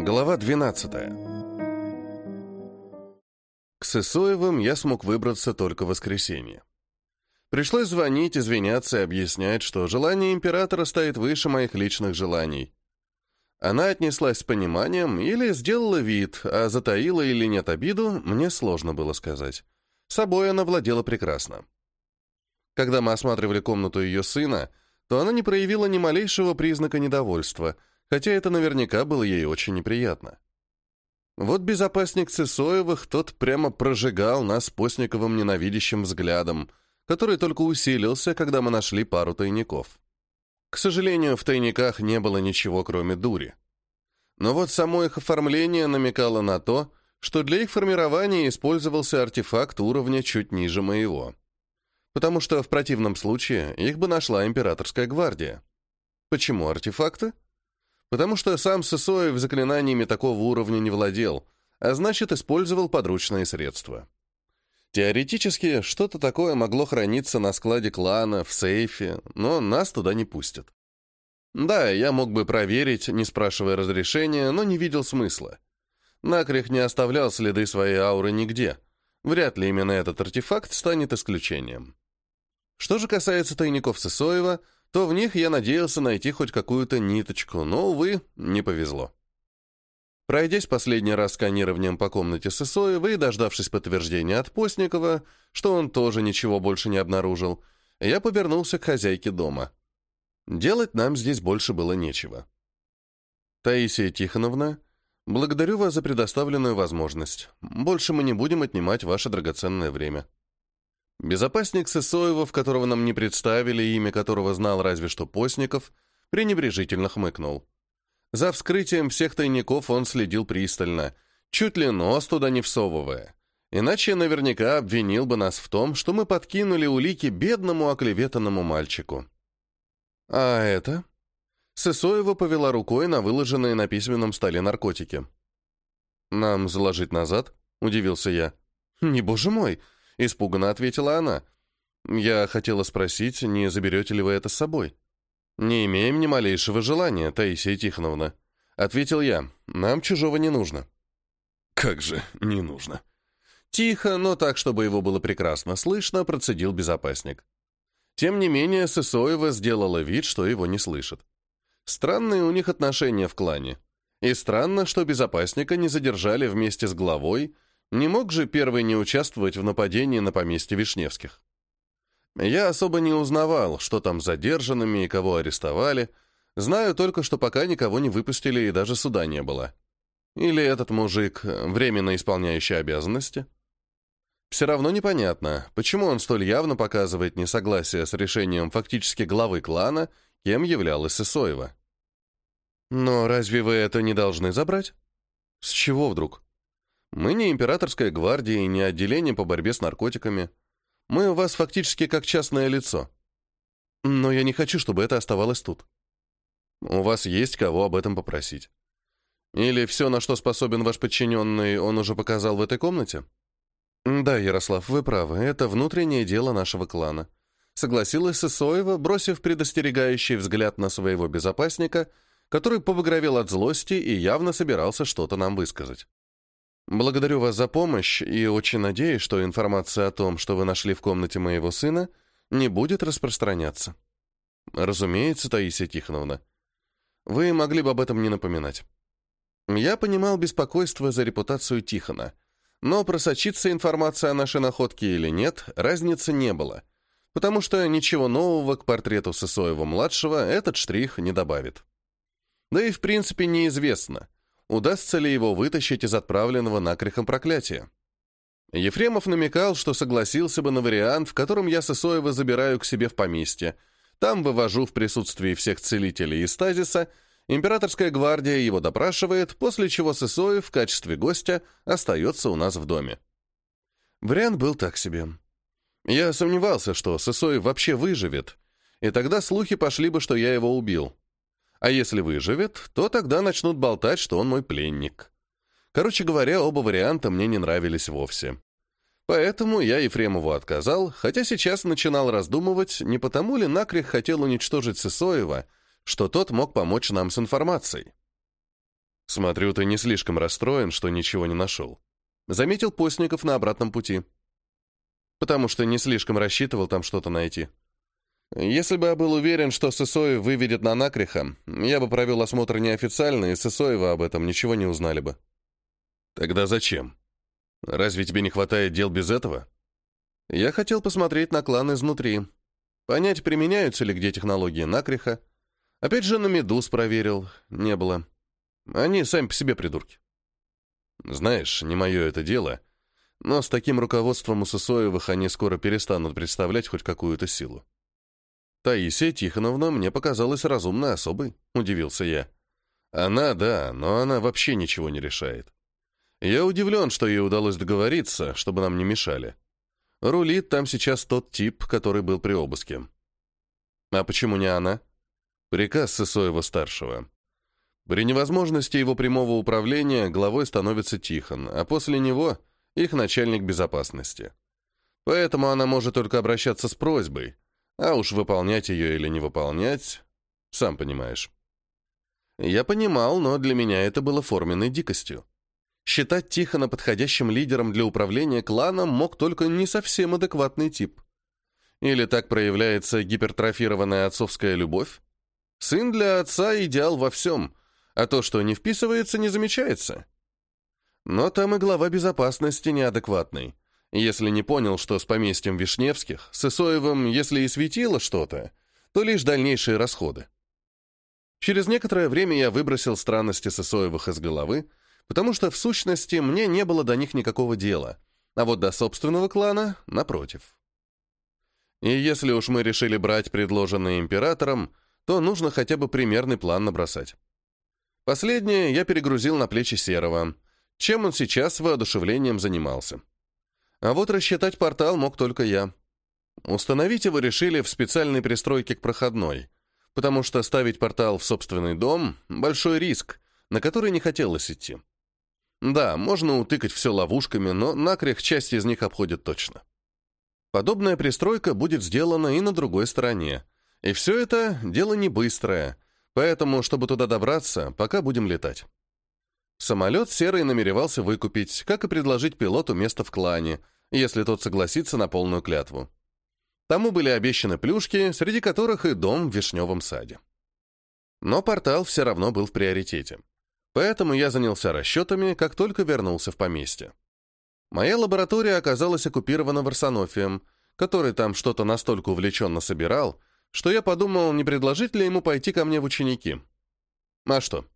Глава 12. К Сысоевым я смог выбраться только в воскресенье. Пришлось звонить, извиняться и объяснять, что желание императора стоит выше моих личных желаний. Она отнеслась с пониманием или сделала вид, а затаила или нет обиду, мне сложно было сказать. Собой она владела прекрасно. Когда мы осматривали комнату ее сына, то она не проявила ни малейшего признака недовольства, хотя это наверняка было ей очень неприятно. Вот безопасник Цесоевых тот прямо прожигал нас постниковым ненавидящим взглядом, который только усилился, когда мы нашли пару тайников. К сожалению, в тайниках не было ничего, кроме дури. Но вот само их оформление намекало на то, что для их формирования использовался артефакт уровня чуть ниже моего. Потому что в противном случае их бы нашла императорская гвардия. Почему артефакты? Потому что сам Сысоев заклинаниями такого уровня не владел, а значит, использовал подручные средства. Теоретически, что-то такое могло храниться на складе клана, в сейфе, но нас туда не пустят. Да, я мог бы проверить, не спрашивая разрешения, но не видел смысла. Накрих не оставлял следы своей ауры нигде. Вряд ли именно этот артефакт станет исключением. Что же касается тайников Сысоева, то в них я надеялся найти хоть какую-то ниточку, но, увы, не повезло. Пройдясь последний раз сканированием по комнате Сысоева и дождавшись подтверждения от Постникова, что он тоже ничего больше не обнаружил, я повернулся к хозяйке дома. Делать нам здесь больше было нечего. «Таисия Тихоновна, благодарю вас за предоставленную возможность. Больше мы не будем отнимать ваше драгоценное время». Безопасник Сысоева, в которого нам не представили, имя которого знал разве что Постников, пренебрежительно хмыкнул. За вскрытием всех тайников он следил пристально, чуть ли нос туда не всовывая. Иначе наверняка обвинил бы нас в том, что мы подкинули улики бедному оклеветанному мальчику. А это? Сысоева повела рукой на выложенные на письменном столе наркотики. «Нам заложить назад?» — удивился я. «Не боже мой!» Испуганно ответила она. «Я хотела спросить, не заберете ли вы это с собой?» «Не имеем ни малейшего желания, Таисия Тихоновна», — ответил я. «Нам чужого не нужно». «Как же не нужно?» Тихо, но так, чтобы его было прекрасно слышно, процедил безопасник. Тем не менее, Сысоева сделала вид, что его не слышит. Странные у них отношения в клане. И странно, что безопасника не задержали вместе с главой, не мог же первый не участвовать в нападении на поместье Вишневских? Я особо не узнавал, что там задержанными и кого арестовали. Знаю только, что пока никого не выпустили и даже суда не было. Или этот мужик, временно исполняющий обязанности? Все равно непонятно, почему он столь явно показывает несогласие с решением фактически главы клана, кем являлась Сысоева. Но разве вы это не должны забрать? С чего вдруг? Мы не императорская гвардия и не отделение по борьбе с наркотиками. Мы у вас фактически как частное лицо. Но я не хочу, чтобы это оставалось тут. У вас есть кого об этом попросить. Или все, на что способен ваш подчиненный, он уже показал в этой комнате? Да, Ярослав, вы правы, это внутреннее дело нашего клана. Согласилась Сысоева, бросив предостерегающий взгляд на своего безопасника, который побагровел от злости и явно собирался что-то нам высказать. Благодарю вас за помощь и очень надеюсь, что информация о том, что вы нашли в комнате моего сына, не будет распространяться. Разумеется, Таисия Тихоновна. Вы могли бы об этом не напоминать. Я понимал беспокойство за репутацию Тихона, но просочиться информация о нашей находке или нет, разницы не было, потому что ничего нового к портрету Сысоева-младшего этот штрих не добавит. Да и в принципе неизвестно — удастся ли его вытащить из отправленного накрехом проклятия. Ефремов намекал, что согласился бы на вариант, в котором я Сысоева забираю к себе в поместье. Там вывожу в присутствии всех целителей из стазиса, императорская гвардия его допрашивает, после чего Сысоев в качестве гостя остается у нас в доме. Вариант был так себе. Я сомневался, что Сысоев вообще выживет, и тогда слухи пошли бы, что я его убил. А если выживет, то тогда начнут болтать, что он мой пленник. Короче говоря, оба варианта мне не нравились вовсе. Поэтому я Ефремову отказал, хотя сейчас начинал раздумывать, не потому ли Накрих хотел уничтожить Сысоева, что тот мог помочь нам с информацией. Смотрю, ты не слишком расстроен, что ничего не нашел. Заметил постников на обратном пути. Потому что не слишком рассчитывал там что-то найти. Если бы я был уверен, что Сысоев выведет на Накриха, я бы провел осмотр неофициально, и Сысоева об этом ничего не узнали бы. Тогда зачем? Разве тебе не хватает дел без этого? Я хотел посмотреть на клан изнутри. Понять, применяются ли где технологии Накриха. Опять же, на Медуз проверил. Не было. Они сами по себе придурки. Знаешь, не мое это дело, но с таким руководством у Сысоевых они скоро перестанут представлять хоть какую-то силу. Таисия Тихоновна мне показалась разумной особой, удивился я. Она, да, но она вообще ничего не решает. Я удивлен, что ей удалось договориться, чтобы нам не мешали. Рулит там сейчас тот тип, который был при обыске. А почему не она? Приказ Сысоева-старшего. При невозможности его прямого управления главой становится Тихон, а после него — их начальник безопасности. Поэтому она может только обращаться с просьбой, а уж выполнять ее или не выполнять, сам понимаешь. Я понимал, но для меня это было форменной дикостью. Считать Тихона подходящим лидером для управления кланом мог только не совсем адекватный тип. Или так проявляется гипертрофированная отцовская любовь? Сын для отца идеал во всем, а то, что не вписывается, не замечается. Но там и глава безопасности неадекватный. Если не понял, что с поместьем Вишневских, с Исоевым, если и светило что-то, то лишь дальнейшие расходы. Через некоторое время я выбросил странности Сысоевых из головы, потому что, в сущности, мне не было до них никакого дела, а вот до собственного клана — напротив. И если уж мы решили брать предложенное императором, то нужно хотя бы примерный план набросать. Последнее я перегрузил на плечи Серого, чем он сейчас с воодушевлением занимался. А вот рассчитать портал мог только я. Установить его решили в специальной пристройке к проходной, потому что ставить портал в собственный дом — большой риск, на который не хотелось идти. Да, можно утыкать все ловушками, но накрех часть из них обходит точно. Подобная пристройка будет сделана и на другой стороне. И все это дело не быстрое, поэтому, чтобы туда добраться, пока будем летать. Самолет Серый намеревался выкупить, как и предложить пилоту место в клане, если тот согласится на полную клятву. Тому были обещаны плюшки, среди которых и дом в Вишневом саде. Но портал все равно был в приоритете. Поэтому я занялся расчетами, как только вернулся в поместье. Моя лаборатория оказалась оккупирована Варсонофием, который там что-то настолько увлеченно собирал, что я подумал, не предложить ли ему пойти ко мне в ученики. А что?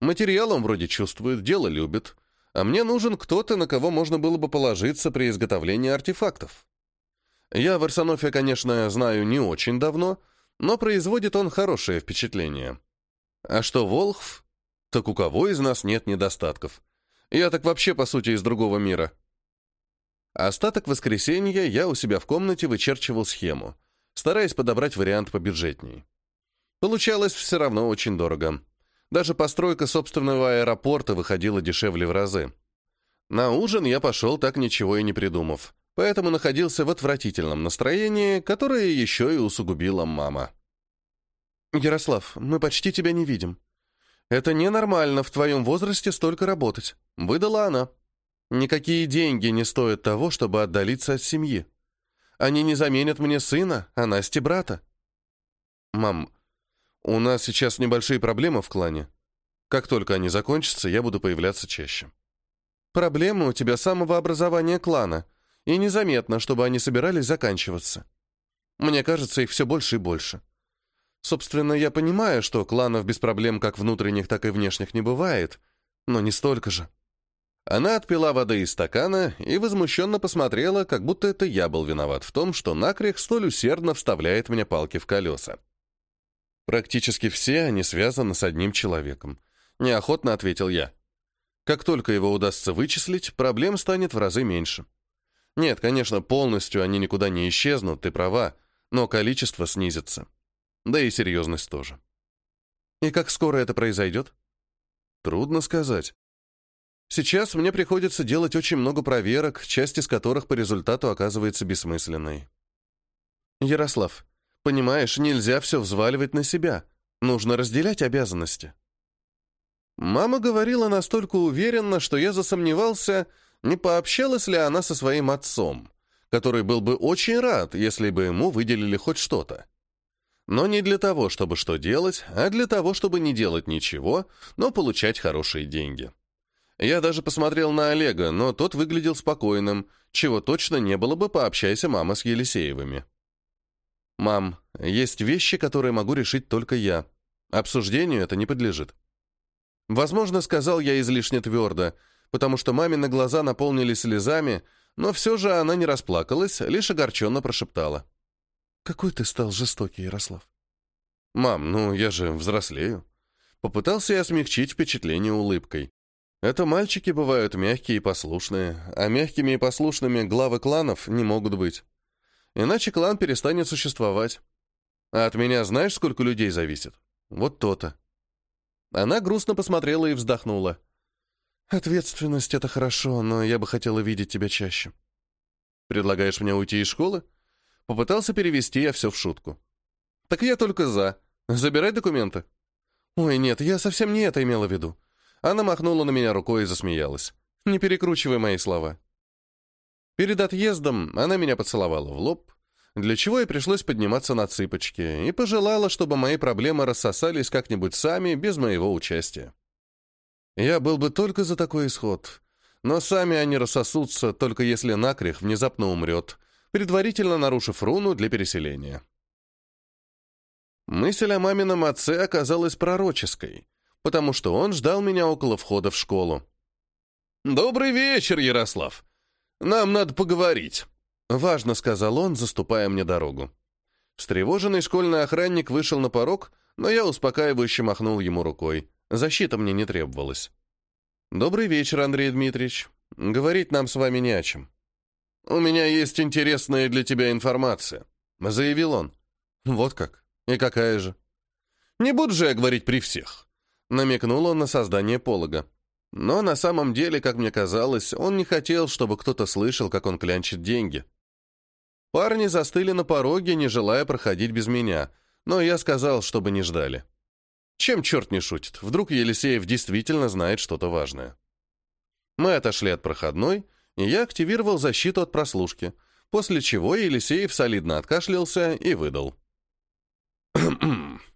Материалом вроде чувствует, дело любит. А мне нужен кто-то, на кого можно было бы положиться при изготовлении артефактов. Я в Арсенофе, конечно, знаю не очень давно, но производит он хорошее впечатление. А что Волхв? Так у кого из нас нет недостатков? Я так вообще, по сути, из другого мира. Остаток воскресенья я у себя в комнате вычерчивал схему, стараясь подобрать вариант побюджетней. Получалось все равно очень дорого. Даже постройка собственного аэропорта выходила дешевле в разы. На ужин я пошел так ничего и не придумав, поэтому находился в отвратительном настроении, которое еще и усугубила мама. «Ярослав, мы почти тебя не видим. Это ненормально в твоем возрасте столько работать», — выдала она. «Никакие деньги не стоят того, чтобы отдалиться от семьи. Они не заменят мне сына, а Насте брата». «Мам, у нас сейчас небольшие проблемы в клане. Как только они закончатся, я буду появляться чаще. Проблемы у тебя самого образования клана, и незаметно, чтобы они собирались заканчиваться. Мне кажется, их все больше и больше. Собственно, я понимаю, что кланов без проблем как внутренних, так и внешних не бывает, но не столько же. Она отпила воды из стакана и возмущенно посмотрела, как будто это я был виноват в том, что накрех столь усердно вставляет мне палки в колеса. Практически все они связаны с одним человеком. Неохотно ответил я. Как только его удастся вычислить, проблем станет в разы меньше. Нет, конечно, полностью они никуда не исчезнут, ты права, но количество снизится. Да и серьезность тоже. И как скоро это произойдет? Трудно сказать. Сейчас мне приходится делать очень много проверок, часть из которых по результату оказывается бессмысленной. Ярослав, Понимаешь, нельзя все взваливать на себя. Нужно разделять обязанности. Мама говорила настолько уверенно, что я засомневался, не пообщалась ли она со своим отцом, который был бы очень рад, если бы ему выделили хоть что-то. Но не для того, чтобы что делать, а для того, чтобы не делать ничего, но получать хорошие деньги. Я даже посмотрел на Олега, но тот выглядел спокойным, чего точно не было бы, пообщайся мама с Елисеевыми. «Мам, есть вещи, которые могу решить только я. Обсуждению это не подлежит». Возможно, сказал я излишне твердо, потому что мамины глаза наполнились слезами, но все же она не расплакалась, лишь огорченно прошептала. «Какой ты стал жестокий, Ярослав?» «Мам, ну я же взрослею». Попытался я смягчить впечатление улыбкой. Это мальчики бывают мягкие и послушные, а мягкими и послушными главы кланов не могут быть. Иначе клан перестанет существовать. А от меня знаешь, сколько людей зависит? Вот то-то. Она грустно посмотрела и вздохнула. «Ответственность — это хорошо, но я бы хотела видеть тебя чаще». «Предлагаешь мне уйти из школы?» Попытался перевести я все в шутку. «Так я только за. Забирай документы». «Ой, нет, я совсем не это имела в виду. Она махнула на меня рукой и засмеялась. «Не перекручивай мои слова». Перед отъездом она меня поцеловала в лоб, для чего и пришлось подниматься на цыпочки, и пожелала, чтобы мои проблемы рассосались как-нибудь сами, без моего участия. Я был бы только за такой исход, но сами они рассосутся, только если накрех внезапно умрет, предварительно нарушив руну для переселения. Мысль о мамином отце оказалась пророческой — потому что он ждал меня около входа в школу. «Добрый вечер, Ярослав. Нам надо поговорить», — важно сказал он, заступая мне дорогу. Встревоженный школьный охранник вышел на порог, но я успокаивающе махнул ему рукой. Защита мне не требовалась. «Добрый вечер, Андрей Дмитриевич. Говорить нам с вами не о чем». «У меня есть интересная для тебя информация», — заявил он. «Вот как? И какая же?» «Не буду же я говорить при всех. Намекнул он на создание полога. Но на самом деле, как мне казалось, он не хотел, чтобы кто-то слышал, как он клянчит деньги. Парни застыли на пороге, не желая проходить без меня, но я сказал, чтобы не ждали. Чем черт не шутит, вдруг Елисеев действительно знает что-то важное. Мы отошли от проходной, и я активировал защиту от прослушки, после чего Елисеев солидно откашлялся и выдал.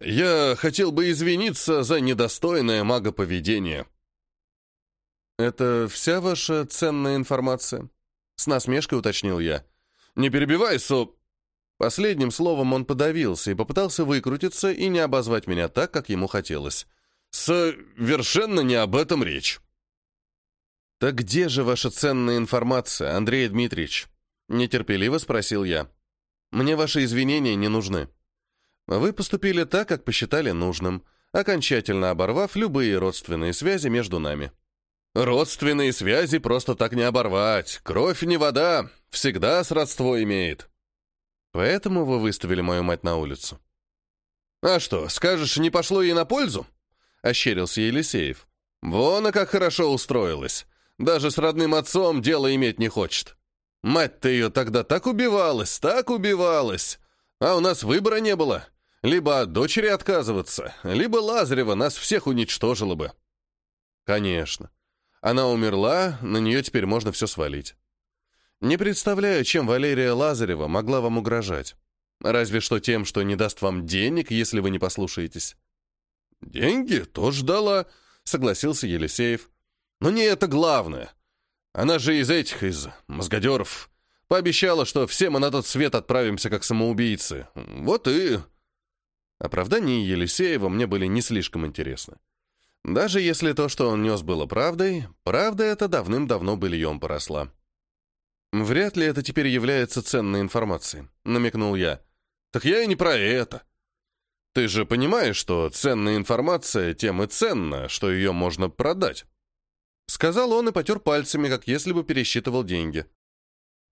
«Я хотел бы извиниться за недостойное магоповедение». «Это вся ваша ценная информация?» С насмешкой уточнил я. «Не перебивай, Со...» Последним словом он подавился и попытался выкрутиться и не обозвать меня так, как ему хотелось. «Совершенно не об этом речь». «Так где же ваша ценная информация, Андрей Дмитриевич?» Нетерпеливо спросил я. «Мне ваши извинения не нужны». Вы поступили так, как посчитали нужным, окончательно оборвав любые родственные связи между нами. Родственные связи просто так не оборвать. Кровь не вода, всегда сродство имеет. Поэтому вы выставили мою мать на улицу. А что, скажешь, не пошло ей на пользу? Ощерился Елисеев. Вон, а как хорошо устроилась. Даже с родным отцом дело иметь не хочет. Мать-то ее тогда так убивалась, так убивалась. А у нас выбора не было. Либо от дочери отказываться, либо Лазарева нас всех уничтожила бы. Конечно. Она умерла, на нее теперь можно все свалить. Не представляю, чем Валерия Лазарева могла вам угрожать. Разве что тем, что не даст вам денег, если вы не послушаетесь. Деньги тоже дала, согласился Елисеев. Но не это главное. Она же из этих, из мозгодеров. Пообещала, что все мы на тот свет отправимся как самоубийцы. Вот и... Оправдания Елисеева мне были не слишком интересны. Даже если то, что он нес, было правдой, правда это давным-давно быльем поросла. «Вряд ли это теперь является ценной информацией», — намекнул я. «Так я и не про это. Ты же понимаешь, что ценная информация тем и ценна, что ее можно продать». Сказал он и потер пальцами, как если бы пересчитывал деньги.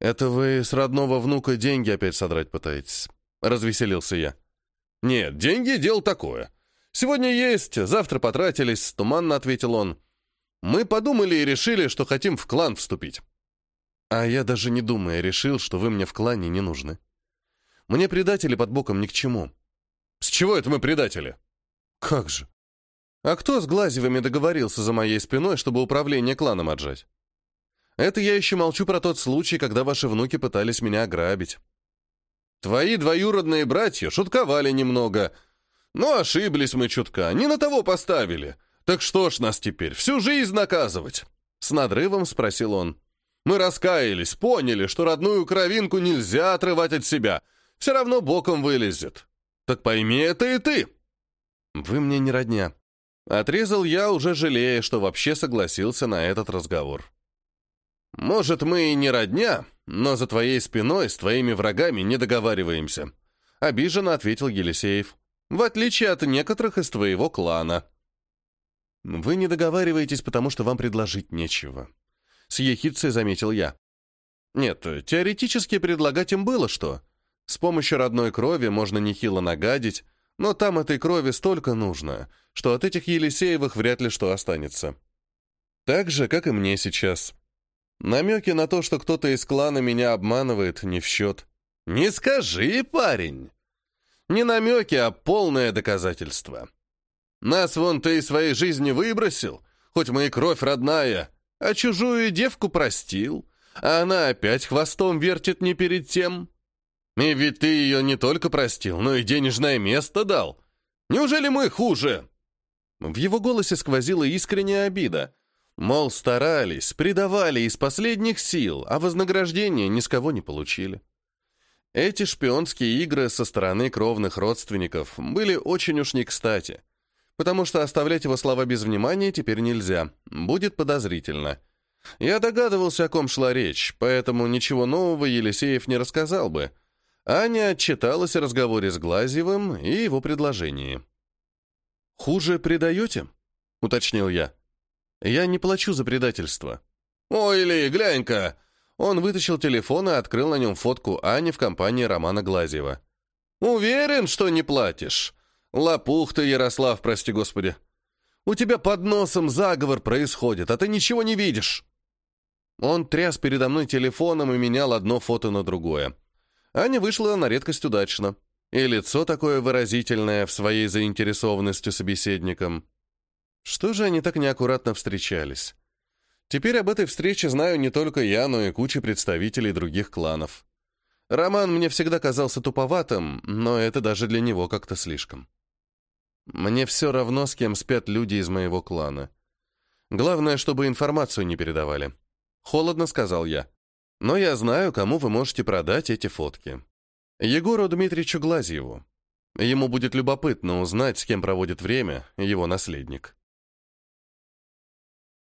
«Это вы с родного внука деньги опять содрать пытаетесь?» — развеселился я. «Нет, деньги — дело такое. Сегодня есть, завтра потратились», — туманно ответил он. «Мы подумали и решили, что хотим в клан вступить». «А я даже не думая решил, что вы мне в клане не нужны. Мне предатели под боком ни к чему». «С чего это мы предатели?» «Как же? А кто с Глазевыми договорился за моей спиной, чтобы управление кланом отжать? Это я еще молчу про тот случай, когда ваши внуки пытались меня ограбить. Твои двоюродные братья шутковали немного. Но ошиблись мы чутка, не на того поставили. Так что ж нас теперь, всю жизнь наказывать? С надрывом спросил он. Мы раскаялись, поняли, что родную кровинку нельзя отрывать от себя. Все равно боком вылезет. Так пойми это и ты. Вы мне не родня. Отрезал я, уже жалея, что вообще согласился на этот разговор. Может, мы и не родня, но за твоей спиной с твоими врагами не договариваемся. Обиженно ответил Елисеев. В отличие от некоторых из твоего клана. Вы не договариваетесь, потому что вам предложить нечего. С ехидцей заметил я. Нет, теоретически предлагать им было что. С помощью родной крови можно нехило нагадить, но там этой крови столько нужно, что от этих Елисеевых вряд ли что останется. Так же, как и мне сейчас. Намеки на то, что кто-то из клана меня обманывает, не в счет. «Не скажи, парень!» Не намеки, а полное доказательство. Нас вон ты из своей жизни выбросил, хоть мы и кровь родная, а чужую девку простил, а она опять хвостом вертит не перед тем. И ведь ты ее не только простил, но и денежное место дал. Неужели мы хуже?» В его голосе сквозила искренняя обида. Мол, старались, предавали из последних сил, а вознаграждения ни с кого не получили. Эти шпионские игры со стороны кровных родственников были очень уж не кстати, потому что оставлять его слова без внимания теперь нельзя, будет подозрительно. Я догадывался, о ком шла речь, поэтому ничего нового Елисеев не рассказал бы. Аня отчиталась о разговоре с Глазьевым и его предложении. «Хуже предаете?» — уточнил я. Я не плачу за предательство. Ой, Ли, глянь-ка! Он вытащил телефон и открыл на нем фотку Ани в компании Романа Глазьева. Уверен, что не платишь? Лопух ты, Ярослав, прости господи. У тебя под носом заговор происходит, а ты ничего не видишь. Он тряс передо мной телефоном и менял одно фото на другое. Аня вышла на редкость удачно. И лицо такое выразительное в своей заинтересованности собеседником. Что же они так неаккуратно встречались? Теперь об этой встрече знаю не только я, но и куча представителей других кланов. Роман мне всегда казался туповатым, но это даже для него как-то слишком. Мне все равно, с кем спят люди из моего клана. Главное, чтобы информацию не передавали. Холодно сказал я. Но я знаю, кому вы можете продать эти фотки. Егору Дмитриевичу Глазьеву. Ему будет любопытно узнать, с кем проводит время его наследник.